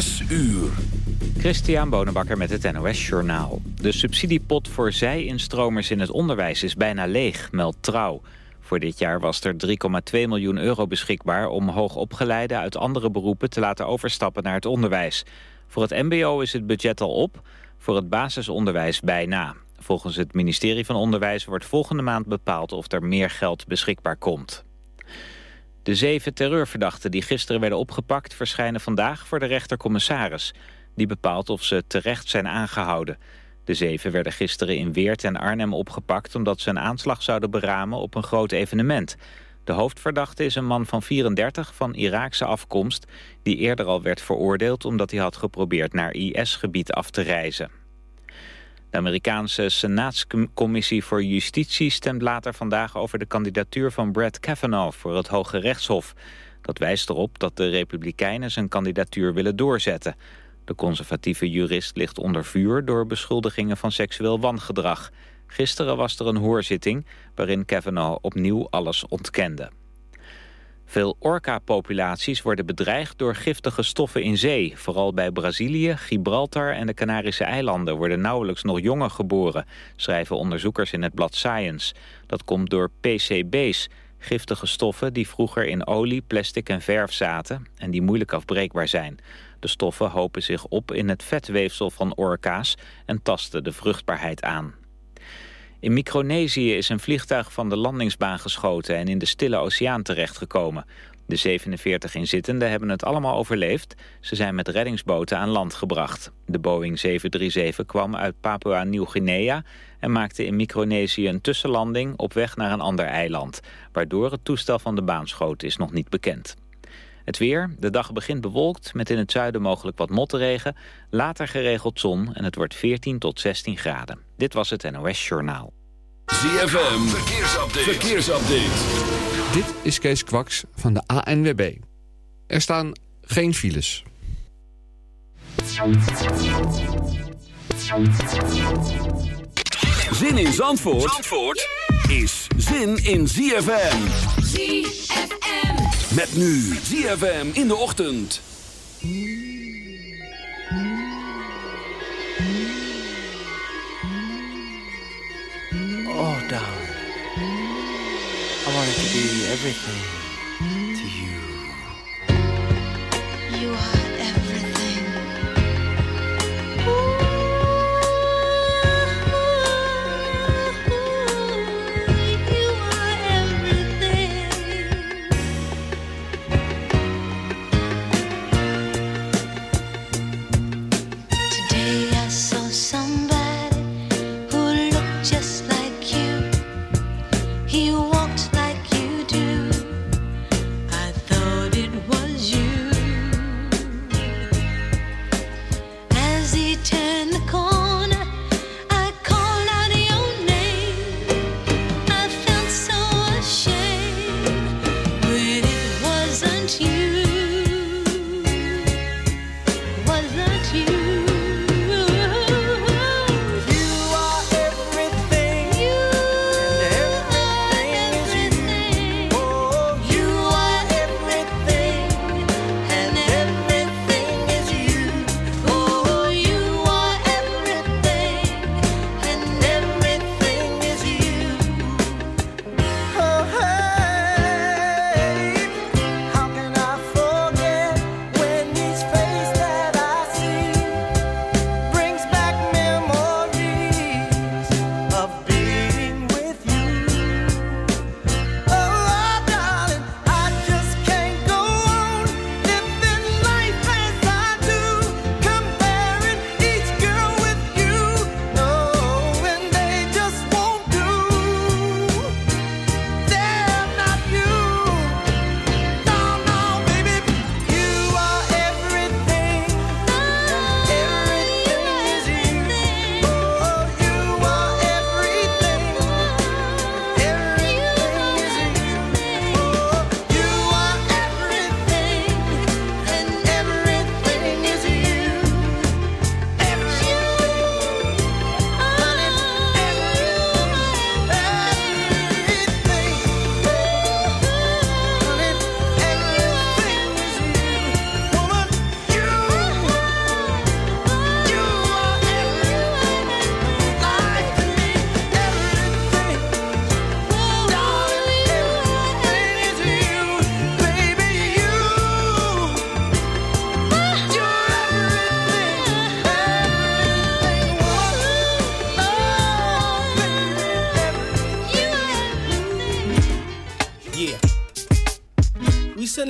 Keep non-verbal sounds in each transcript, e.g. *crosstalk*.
6 uur. Christian Bonenbakker met het NOS Journaal. De subsidiepot voor zij-instromers in het onderwijs is bijna leeg, meldt Trouw. Voor dit jaar was er 3,2 miljoen euro beschikbaar... om hoogopgeleiden uit andere beroepen te laten overstappen naar het onderwijs. Voor het mbo is het budget al op, voor het basisonderwijs bijna. Volgens het ministerie van Onderwijs wordt volgende maand bepaald... of er meer geld beschikbaar komt. De zeven terreurverdachten die gisteren werden opgepakt... verschijnen vandaag voor de rechtercommissaris. Die bepaalt of ze terecht zijn aangehouden. De zeven werden gisteren in Weert en Arnhem opgepakt... omdat ze een aanslag zouden beramen op een groot evenement. De hoofdverdachte is een man van 34 van Iraakse afkomst... die eerder al werd veroordeeld omdat hij had geprobeerd naar IS-gebied af te reizen. De Amerikaanse Senaatscommissie voor Justitie stemt later vandaag over de kandidatuur van Brett Kavanaugh voor het Hoge Rechtshof. Dat wijst erop dat de Republikeinen zijn kandidatuur willen doorzetten. De conservatieve jurist ligt onder vuur door beschuldigingen van seksueel wangedrag. Gisteren was er een hoorzitting waarin Kavanaugh opnieuw alles ontkende. Veel orka-populaties worden bedreigd door giftige stoffen in zee. Vooral bij Brazilië, Gibraltar en de Canarische eilanden worden nauwelijks nog jongen geboren, schrijven onderzoekers in het blad Science. Dat komt door PCB's, giftige stoffen die vroeger in olie, plastic en verf zaten en die moeilijk afbreekbaar zijn. De stoffen hopen zich op in het vetweefsel van orka's en tasten de vruchtbaarheid aan. In Micronesië is een vliegtuig van de landingsbaan geschoten en in de Stille Oceaan terechtgekomen. De 47 inzittenden hebben het allemaal overleefd. Ze zijn met reddingsboten aan land gebracht. De Boeing 737 kwam uit Papua-Nieuw-Guinea en maakte in Micronesië een tussenlanding op weg naar een ander eiland. Waardoor het toestel van de baan schoot is nog niet bekend. Het weer, de dag begint bewolkt met in het zuiden mogelijk wat motregen. Later geregeld zon en het wordt 14 tot 16 graden. Dit was het NOS Journaal. ZFM, verkeersupdate. verkeersupdate. Dit is Kees Kwaks van de ANWB. Er staan geen files. Zin in Zandvoort, Zandvoort is zin in ZFM. ZFM. Met nu ZFM in de ochtend. Oh, darling. I wanted to be everything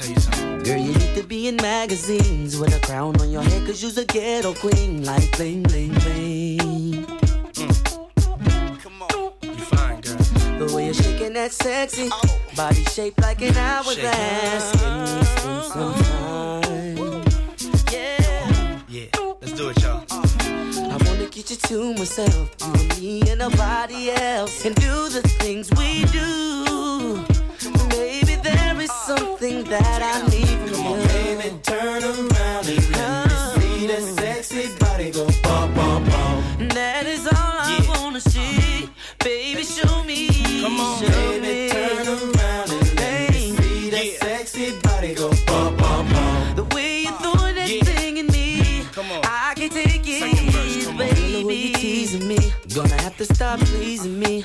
Yeah, I gotta tell you something. Girl, you need to be in magazines with a crown on your head, cause you's a ghetto queen. Like bling, bling, bling. Mm. Come on. You fine, girl. The way you're shaking that sexy oh. body shaped like an hourglass. Give me spend some time. Yeah. Yeah, let's do it, y'all. I wanna get you to myself, you and me and nobody else, and do the things we do there is something that I need from Come on, baby, turn around and let me see that sexy body go bum, bum, bum. That is all I wanna see. Baby, show me. Come on, show baby, me. turn around and let me see that yeah. sexy body go bum, bum, bum. The way you're throwing that yeah. thing in me, come on. I can't take it, verse, come baby. The way you teasing me, gonna have to stop pleasing me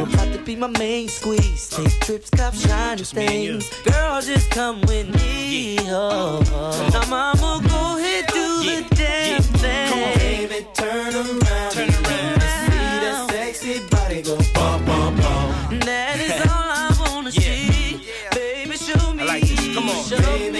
Talk to me now. You about to be my main squeeze. Take trips, cop shiny things. Girl, just come with me. Yeah. Oh, oh. Now, mama, go ahead, do yeah. the damn yeah. thing. Come on, baby, turn around. Turn around. See that sexy body go bum, bum, bum. That is all I wanna see. Baby, show me. I like this. Come on, show baby, me.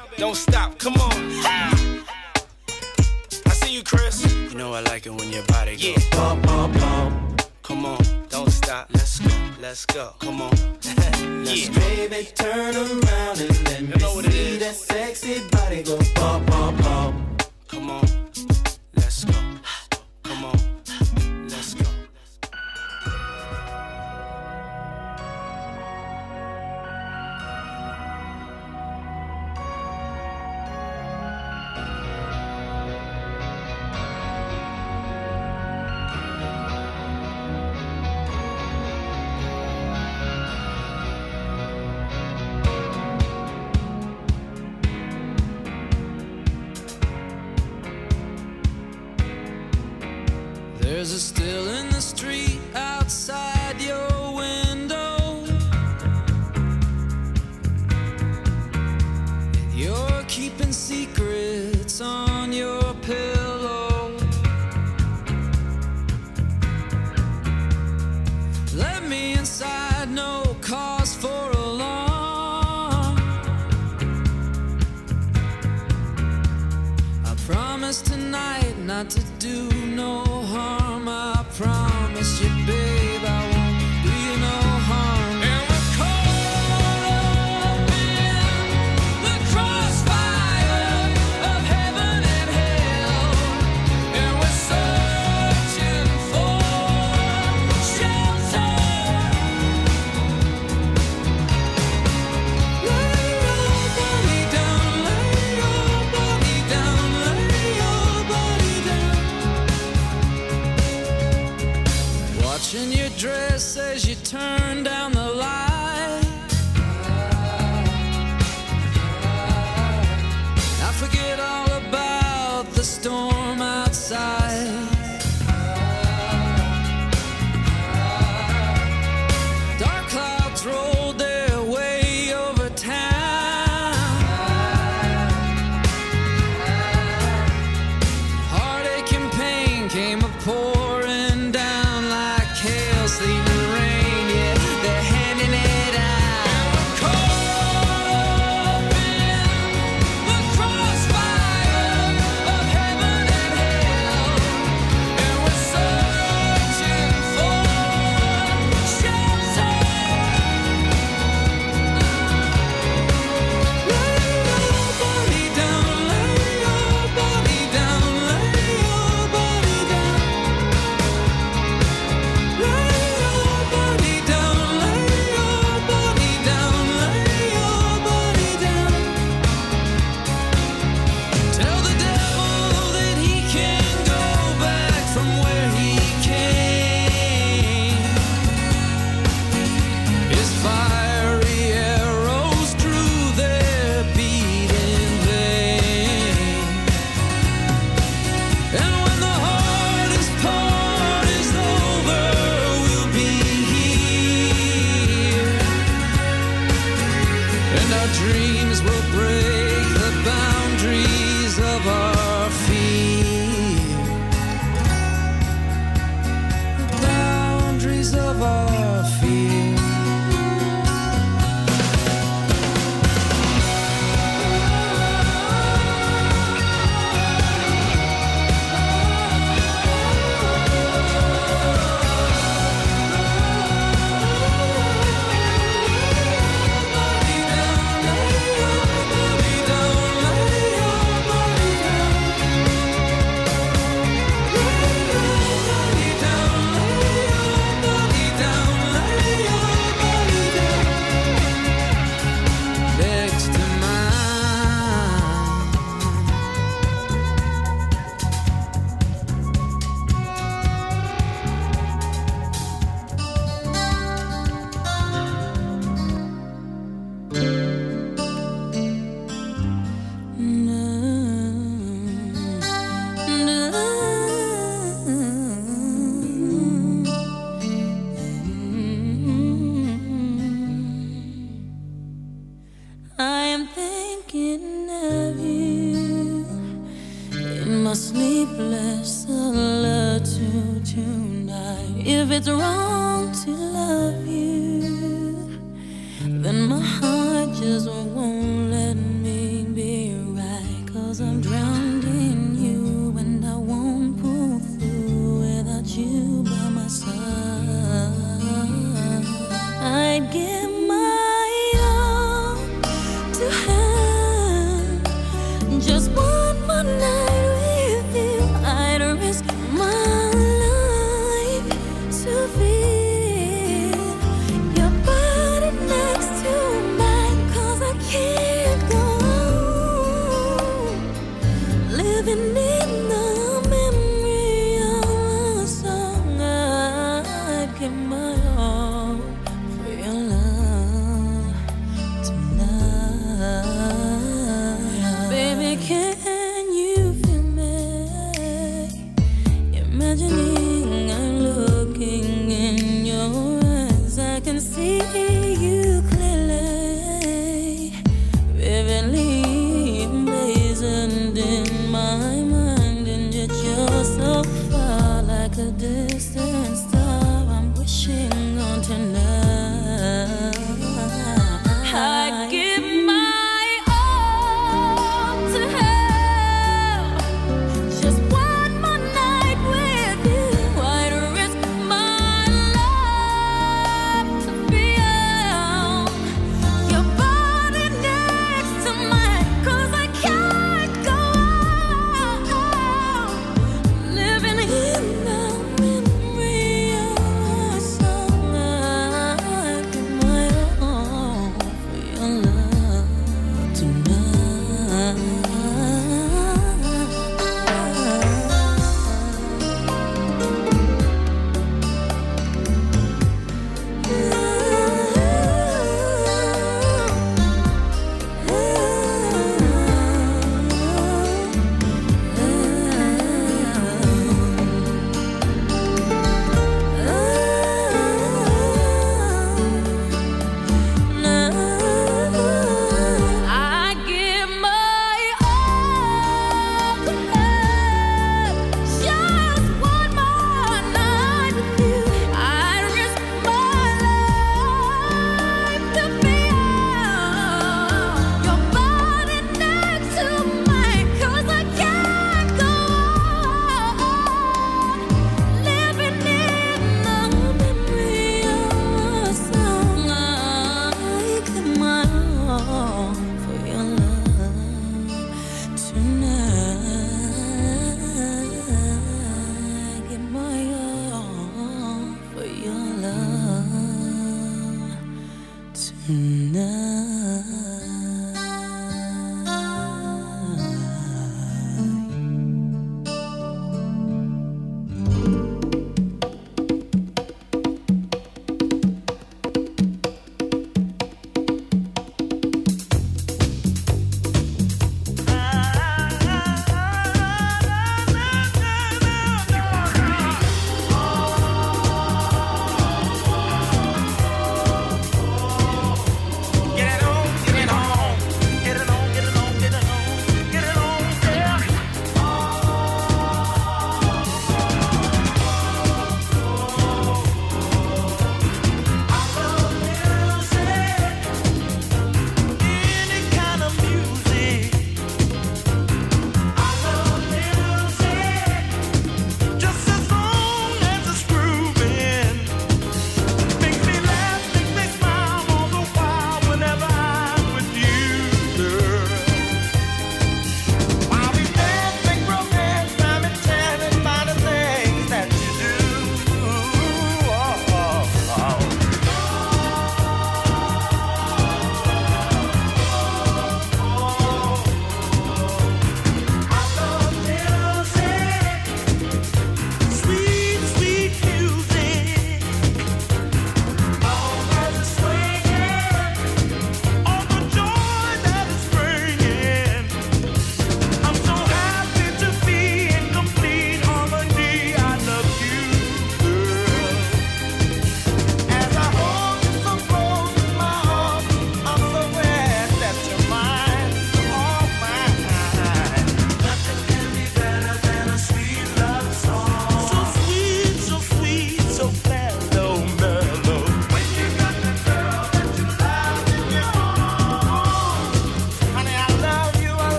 Don't stop, come on. I see you, Chris. You know I like it when your body goes. Yeah. Bum, bum, bum. Come on, don't stop. Let's go, let's go. Come on. *laughs* let's yeah. Baby, turn around and let me know see that sexy body go bum, bum, bum. Come on, let's go.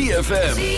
ZFM.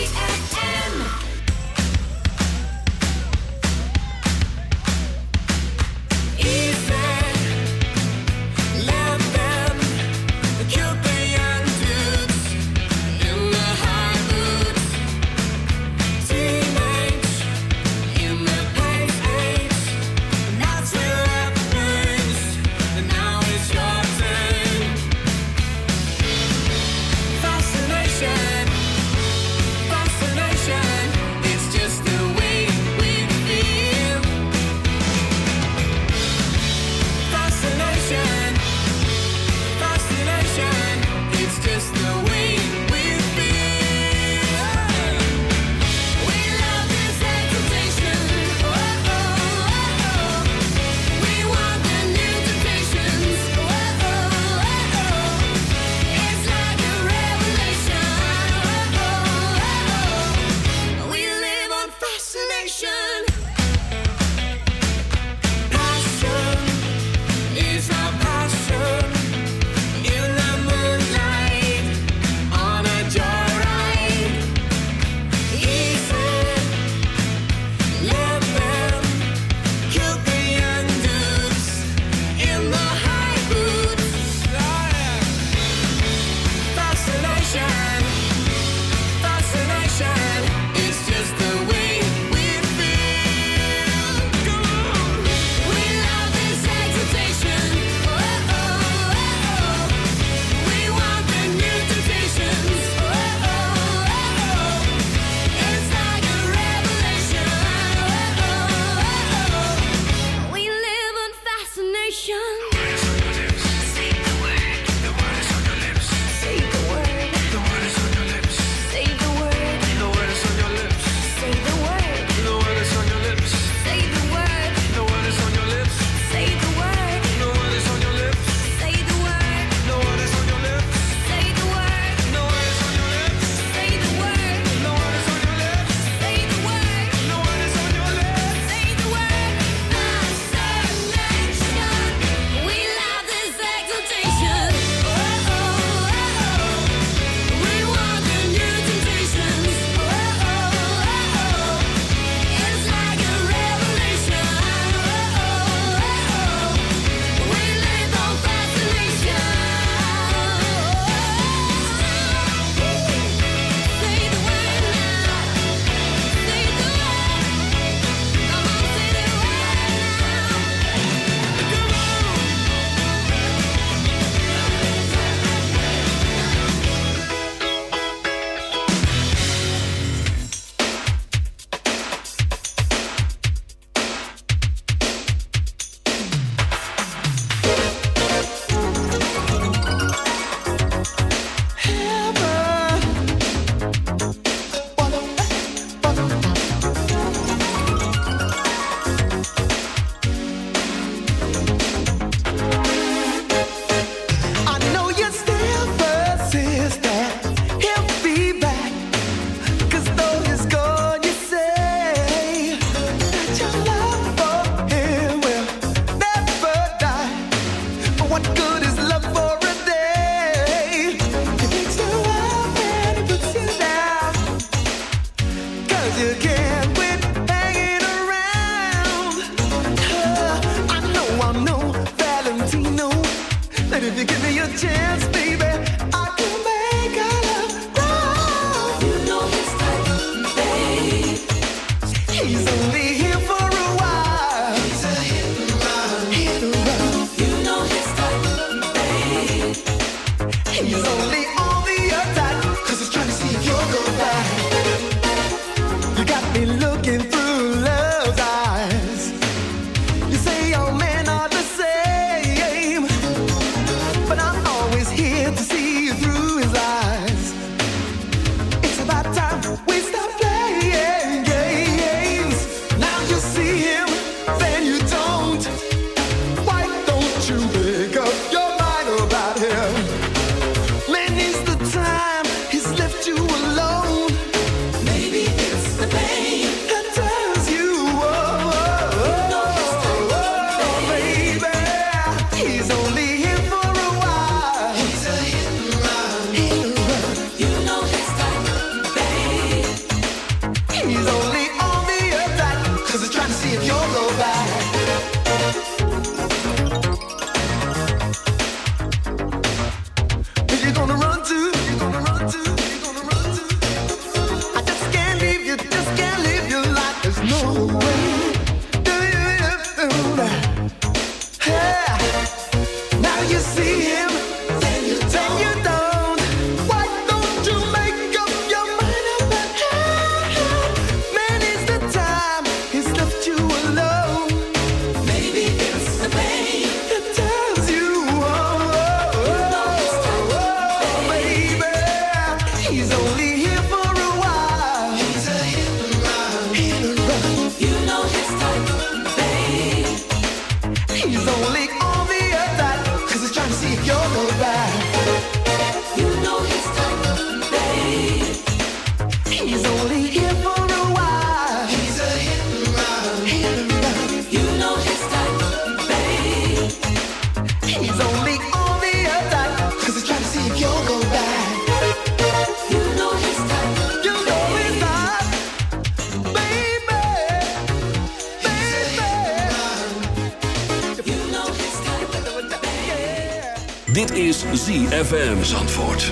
Is ZFM Zandvoort.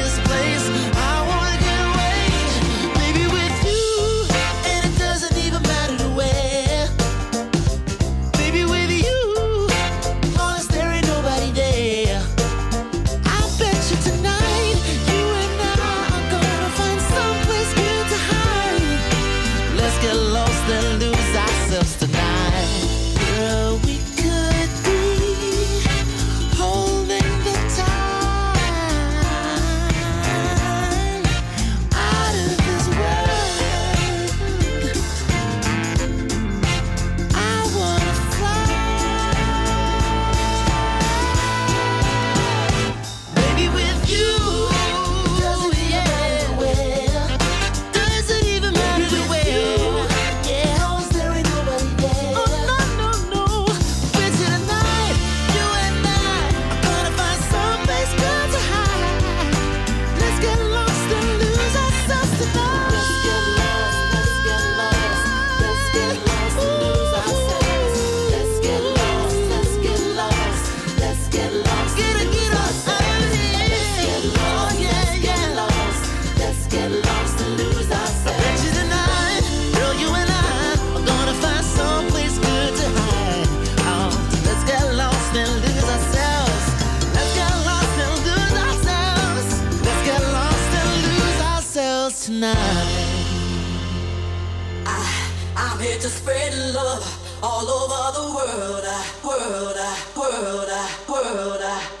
world, world, world, world.